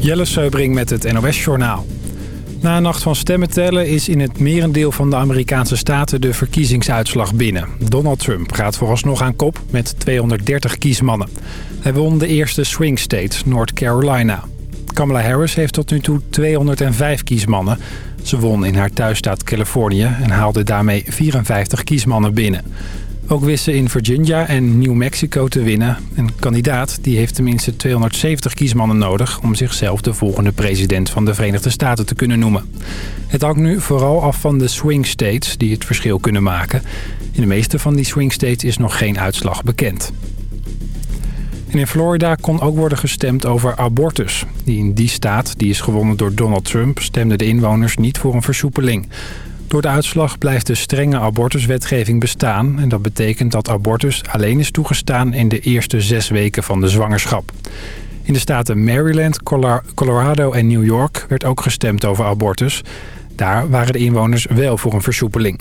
Jelle Seubring met het NOS Journaal. Na een nacht van stemmen tellen is in het merendeel van de Amerikaanse staten de verkiezingsuitslag binnen. Donald Trump gaat vooralsnog aan kop met 230 kiesmannen. Hij won de eerste swing state, North Carolina. Kamala Harris heeft tot nu toe 205 kiesmannen. Ze won in haar thuisstaat Californië en haalde daarmee 54 kiesmannen binnen. Ook wist ze in Virginia en New Mexico te winnen. Een kandidaat die heeft tenminste 270 kiesmannen nodig... om zichzelf de volgende president van de Verenigde Staten te kunnen noemen. Het hangt nu vooral af van de swing states die het verschil kunnen maken. In de meeste van die swing states is nog geen uitslag bekend. En in Florida kon ook worden gestemd over abortus. Die in die staat, die is gewonnen door Donald Trump, stemden de inwoners niet voor een versoepeling. Door de uitslag blijft de strenge abortuswetgeving bestaan... en dat betekent dat abortus alleen is toegestaan in de eerste zes weken van de zwangerschap. In de staten Maryland, Colorado en New York werd ook gestemd over abortus. Daar waren de inwoners wel voor een versoepeling.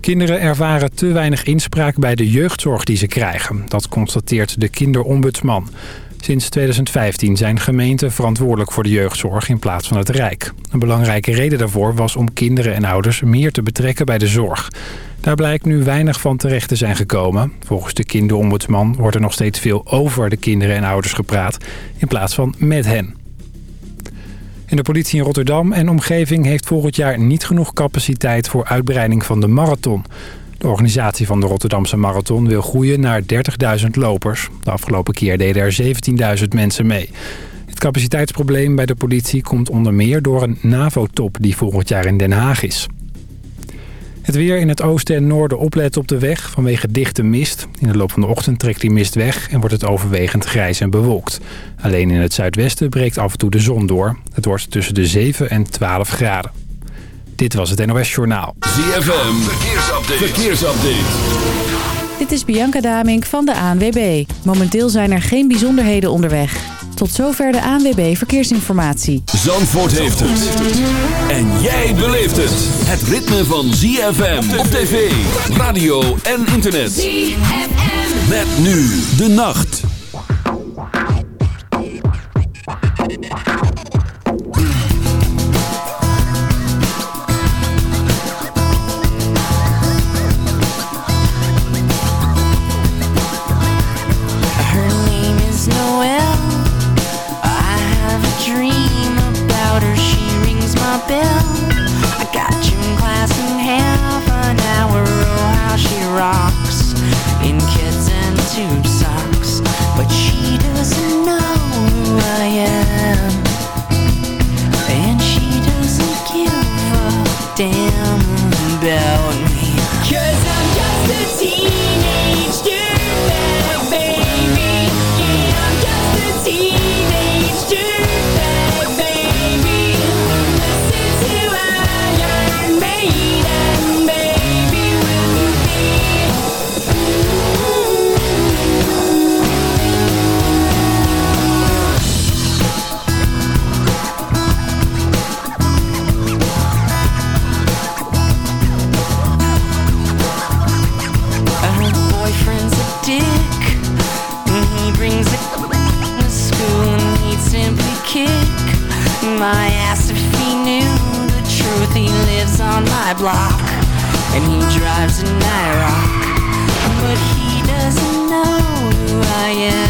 Kinderen ervaren te weinig inspraak bij de jeugdzorg die ze krijgen. Dat constateert de kinderombudsman. Sinds 2015 zijn gemeenten verantwoordelijk voor de jeugdzorg in plaats van het Rijk. Een belangrijke reden daarvoor was om kinderen en ouders meer te betrekken bij de zorg. Daar blijkt nu weinig van terecht te zijn gekomen. Volgens de kinderombudsman wordt er nog steeds veel over de kinderen en ouders gepraat... in plaats van met hen. En de politie in Rotterdam en omgeving heeft volgend jaar niet genoeg capaciteit voor uitbreiding van de marathon. De organisatie van de Rotterdamse Marathon wil groeien naar 30.000 lopers. De afgelopen keer deden er 17.000 mensen mee. Het capaciteitsprobleem bij de politie komt onder meer door een NAVO-top die volgend jaar in Den Haag is. Het weer in het oosten en noorden opletten op de weg vanwege dichte mist. In de loop van de ochtend trekt die mist weg en wordt het overwegend grijs en bewolkt. Alleen in het zuidwesten breekt af en toe de zon door. Het wordt tussen de 7 en 12 graden. Dit was het NOS Journaal. ZFM, verkeersupdate. verkeersupdate. Dit is Bianca Damink van de ANWB. Momenteel zijn er geen bijzonderheden onderweg. Tot zover de ANWB Verkeersinformatie. Zandvoort heeft het. En jij beleeft het. Het ritme van ZFM op tv, radio en internet. ZFM. Met nu de nacht. bill. I got you in class in half an hour, oh how she rocks. my block And he drives an IROC But he doesn't know who I am.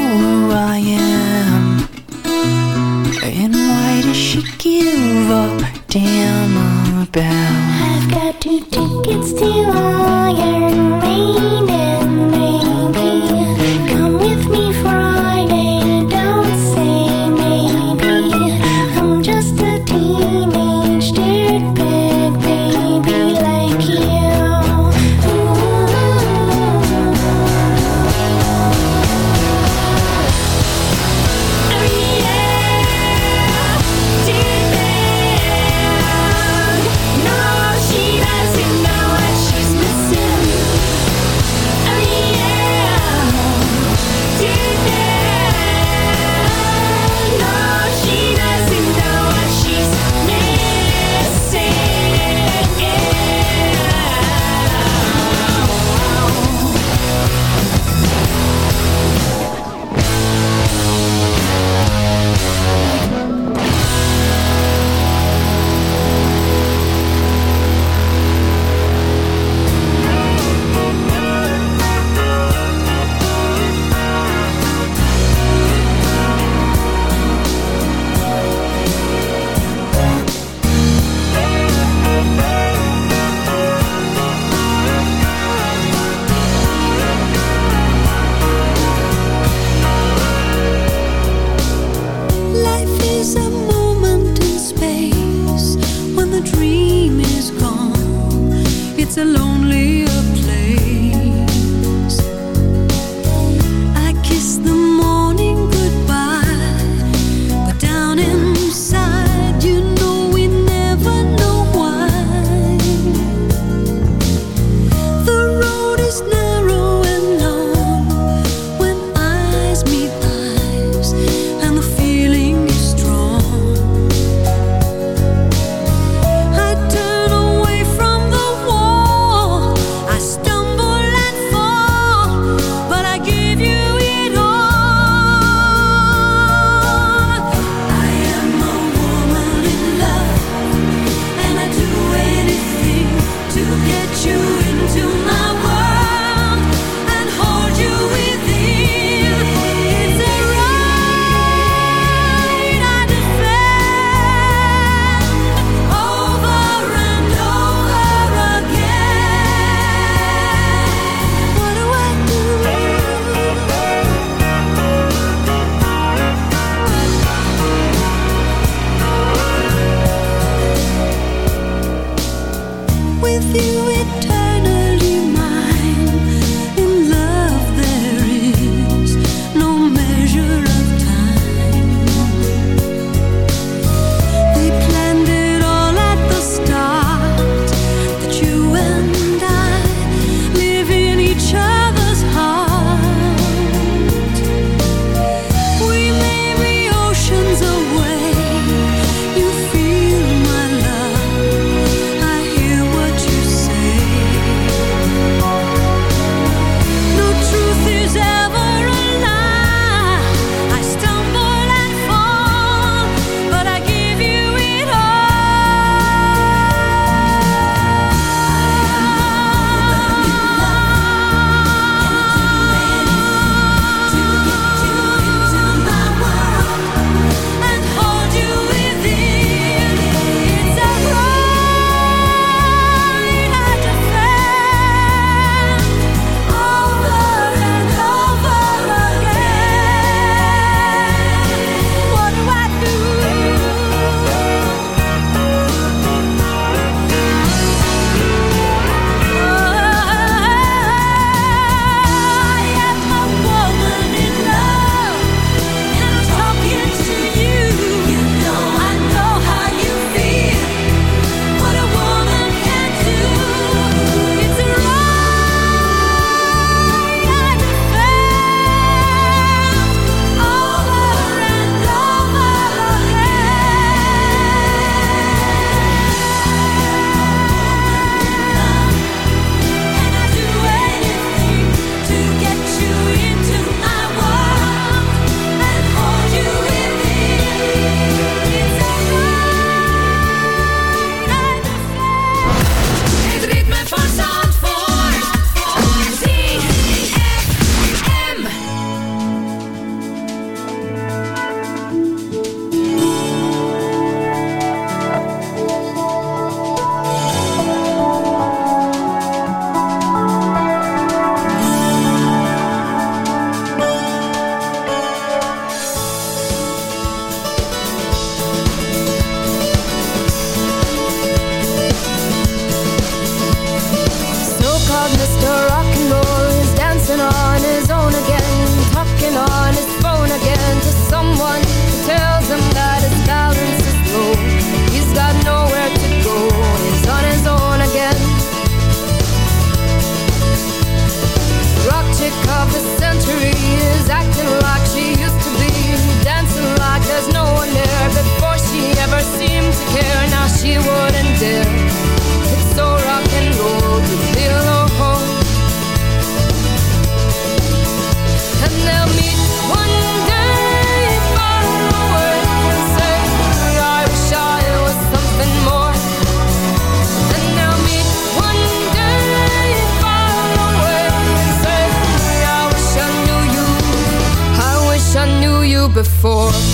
Before.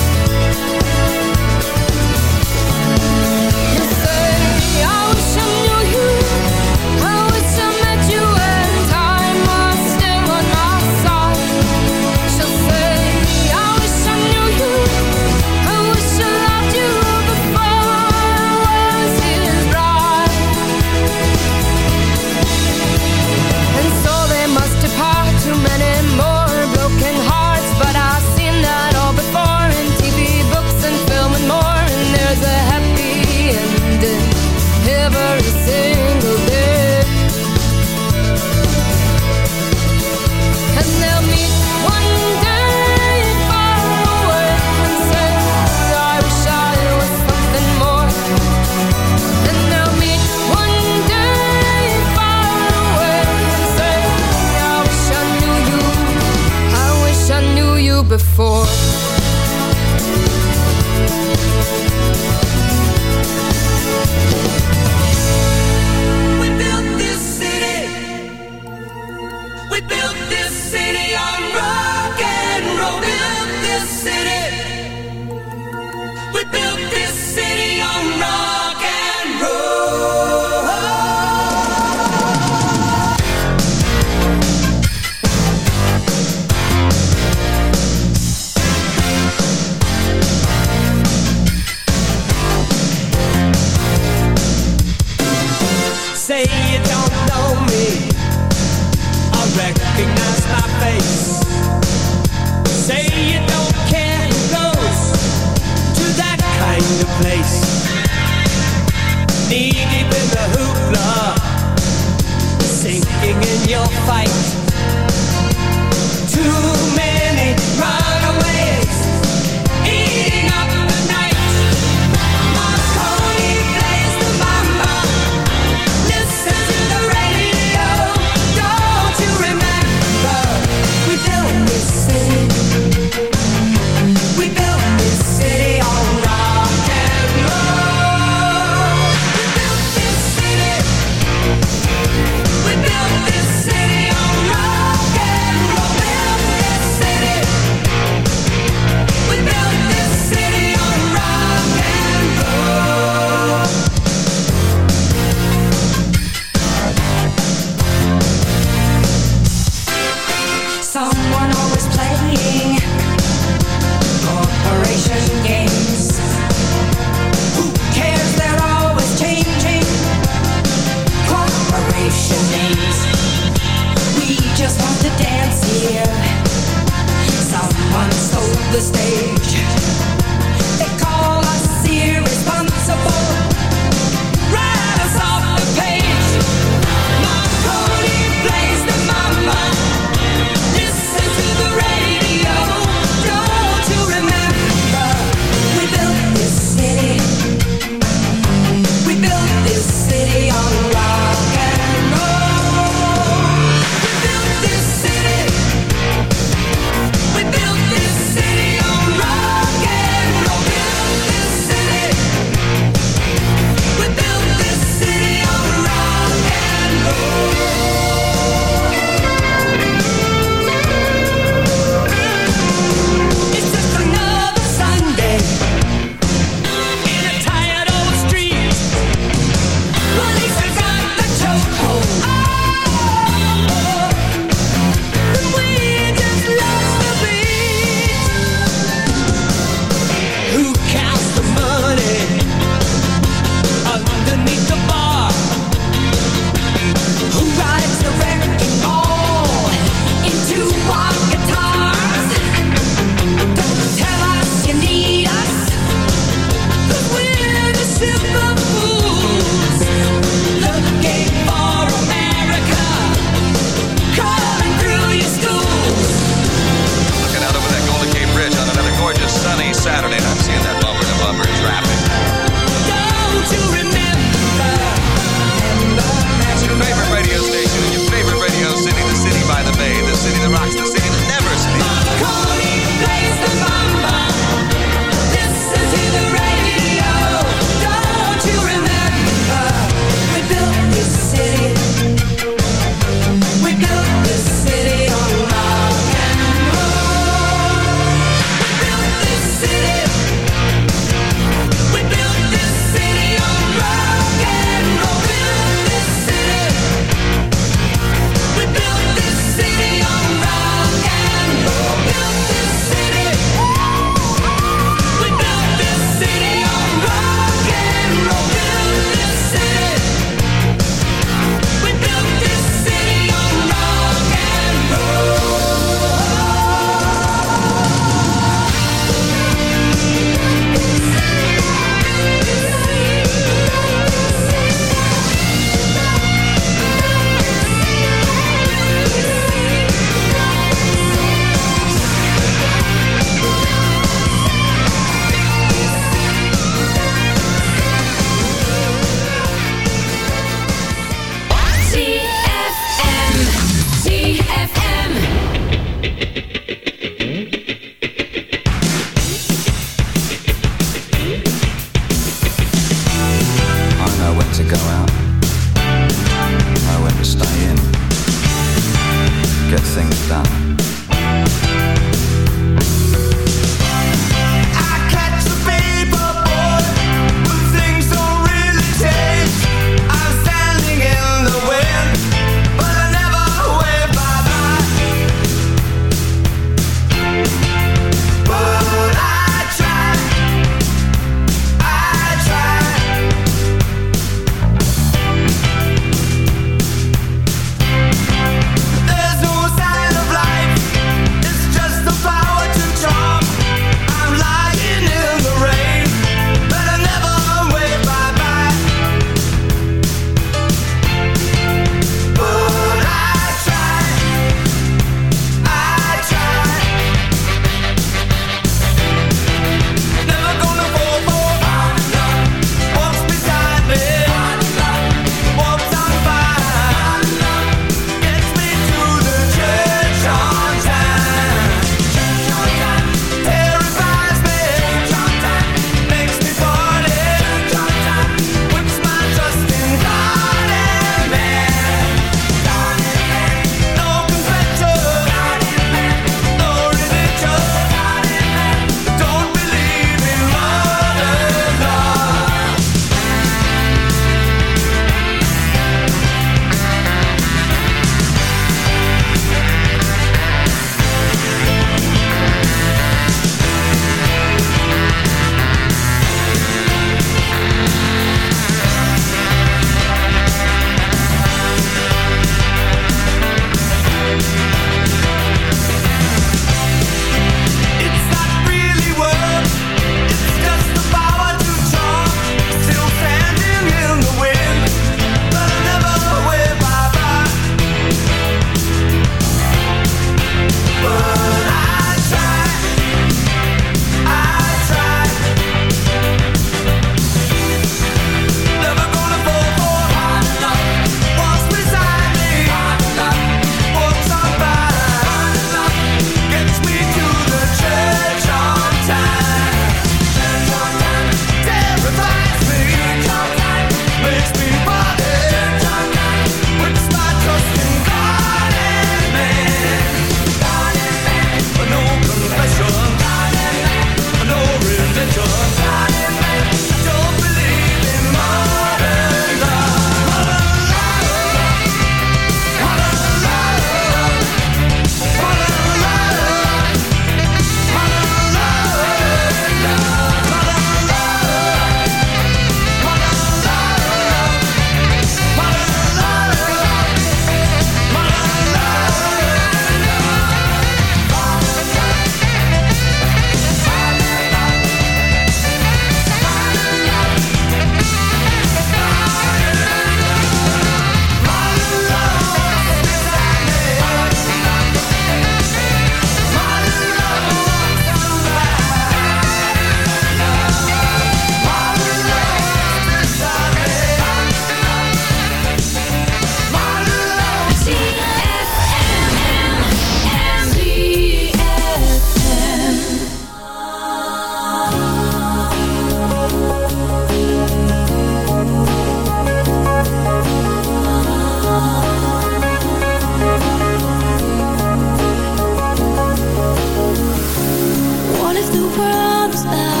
the world was ours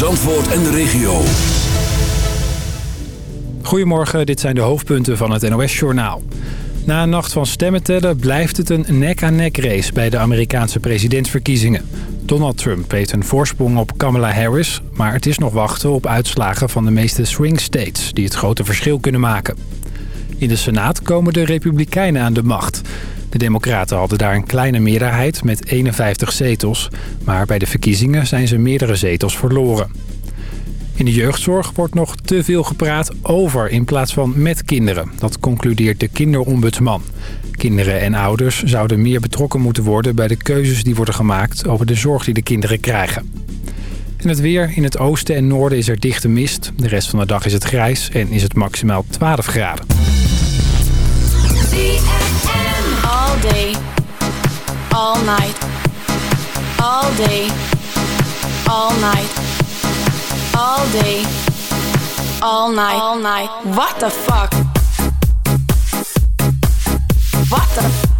Zandvoort en de regio. Goedemorgen, dit zijn de hoofdpunten van het NOS-journaal. Na een nacht van stemmen tellen blijft het een nek-aan-nek race bij de Amerikaanse presidentsverkiezingen. Donald Trump heeft een voorsprong op Kamala Harris, maar het is nog wachten op uitslagen van de meeste swing states die het grote verschil kunnen maken. In de Senaat komen de Republikeinen aan de macht. De Democraten hadden daar een kleine meerderheid met 51 zetels, maar bij de verkiezingen zijn ze meerdere zetels verloren. In de jeugdzorg wordt nog te veel gepraat over in plaats van met kinderen. Dat concludeert de kinderombudsman. Kinderen en ouders zouden meer betrokken moeten worden bij de keuzes die worden gemaakt over de zorg die de kinderen krijgen. En het weer. In het oosten en noorden is er dichte mist. De rest van de dag is het grijs en is het maximaal 12 graden. All day, all night, all day, all night, all day, all night, all night. What the fuck? What the?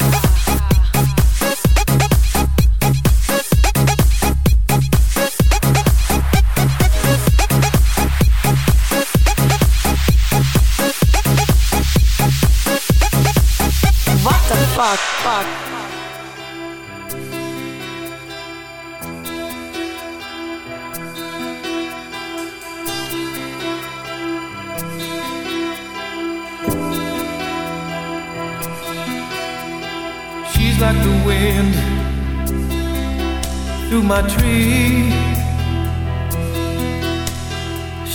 Fuck? Fuck. She's like the wind through my tree.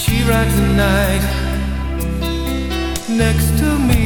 She rides the night next to me.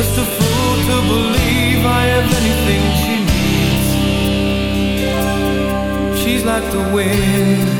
Just a fool to believe I have anything she needs. She's like the wind.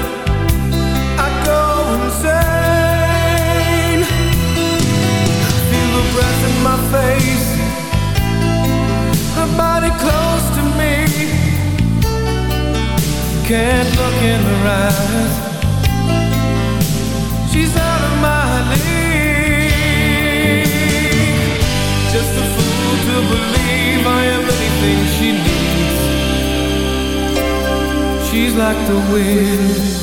the wind.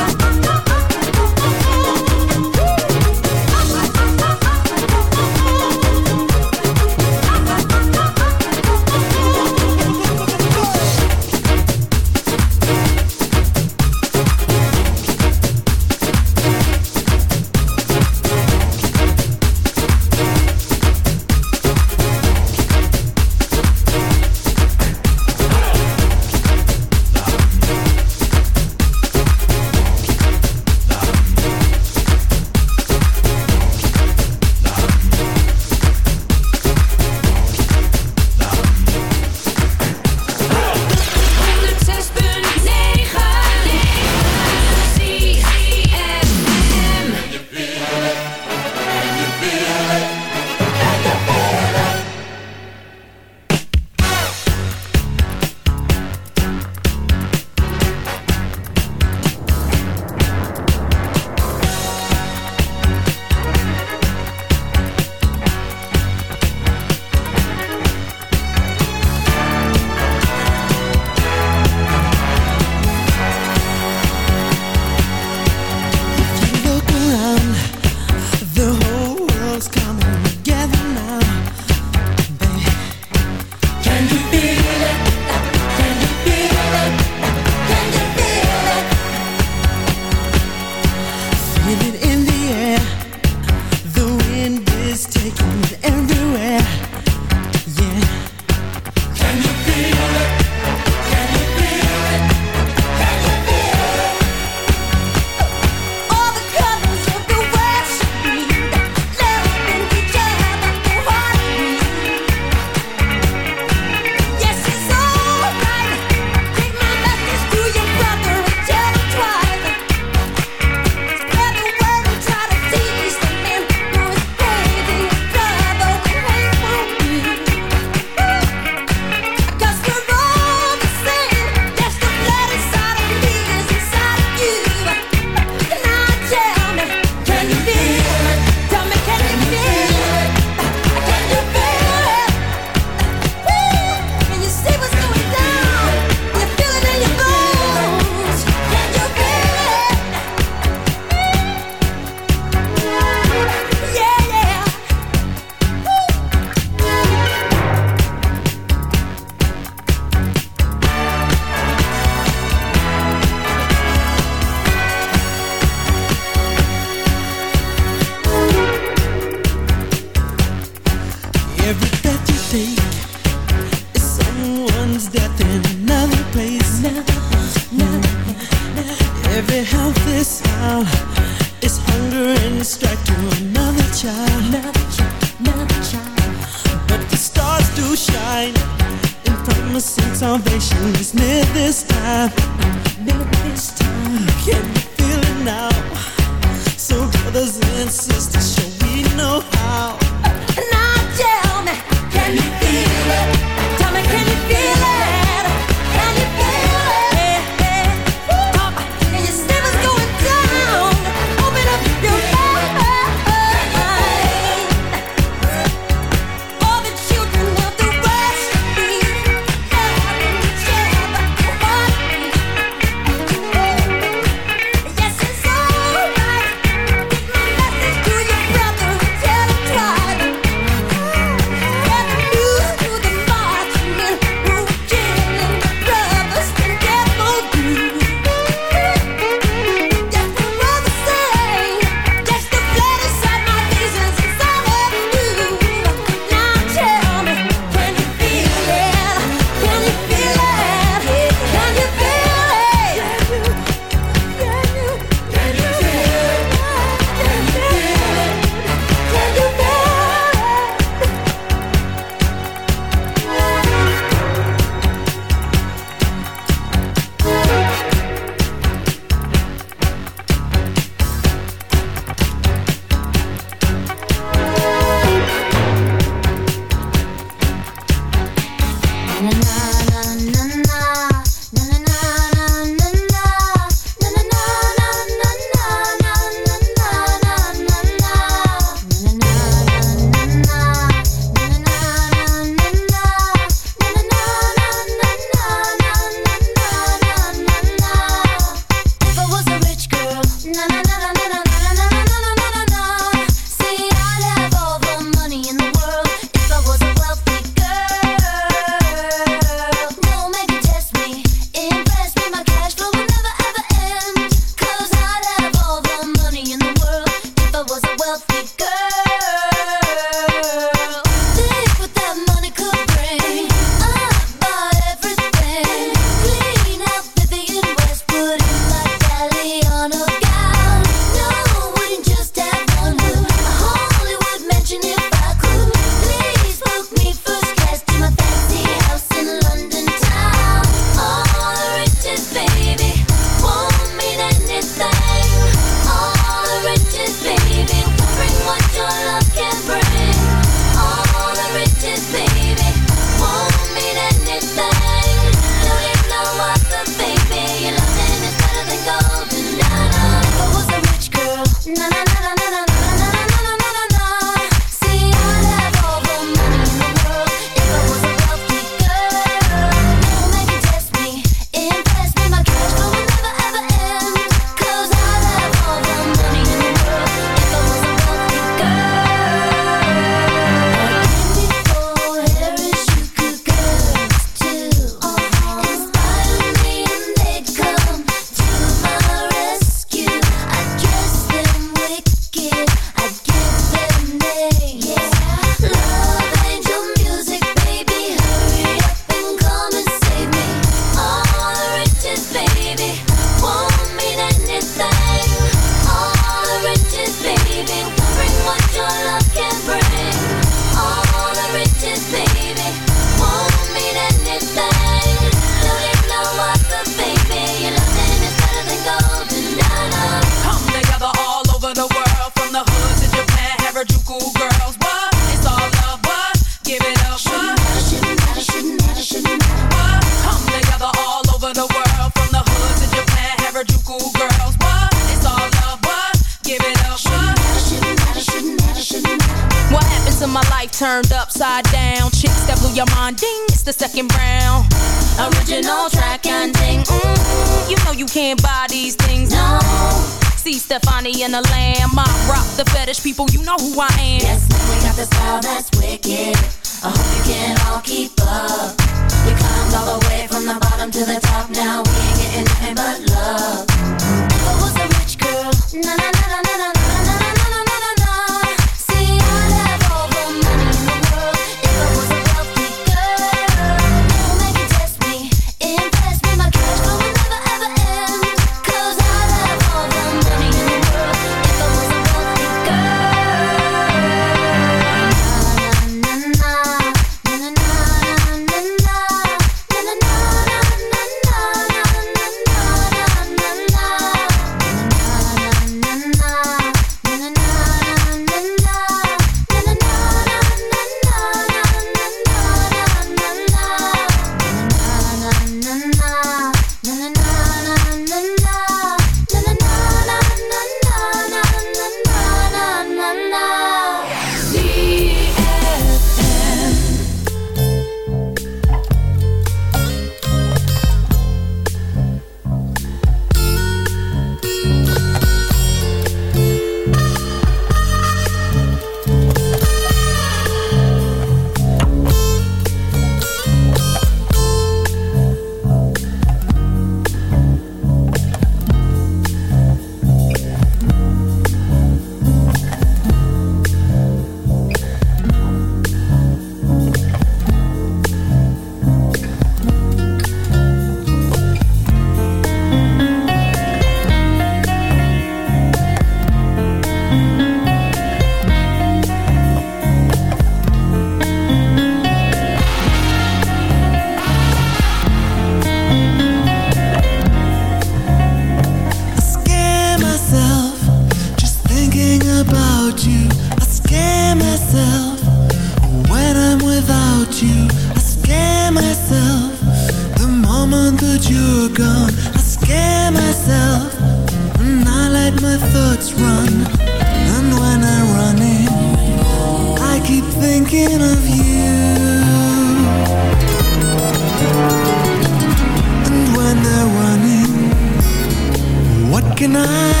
Can I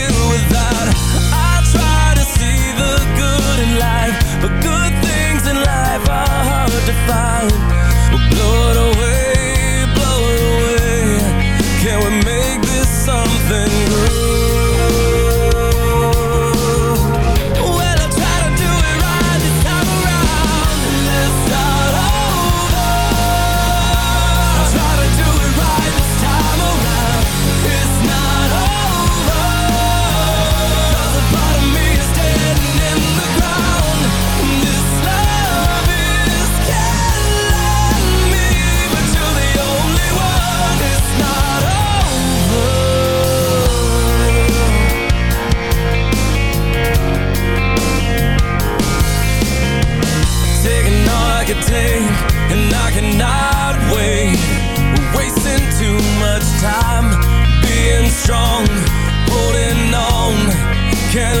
can